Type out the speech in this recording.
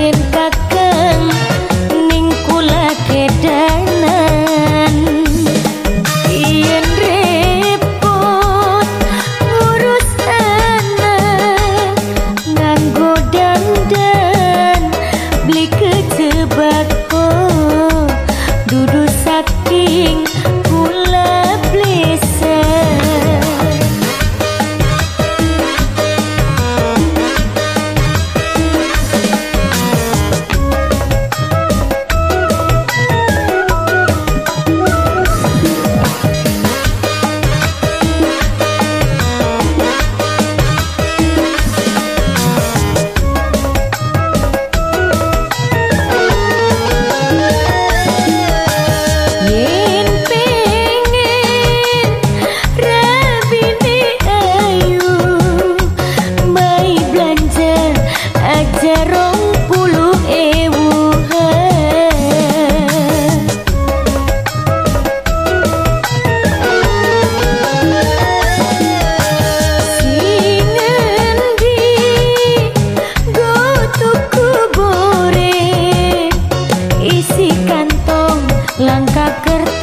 Mungkin kakak kerja kerja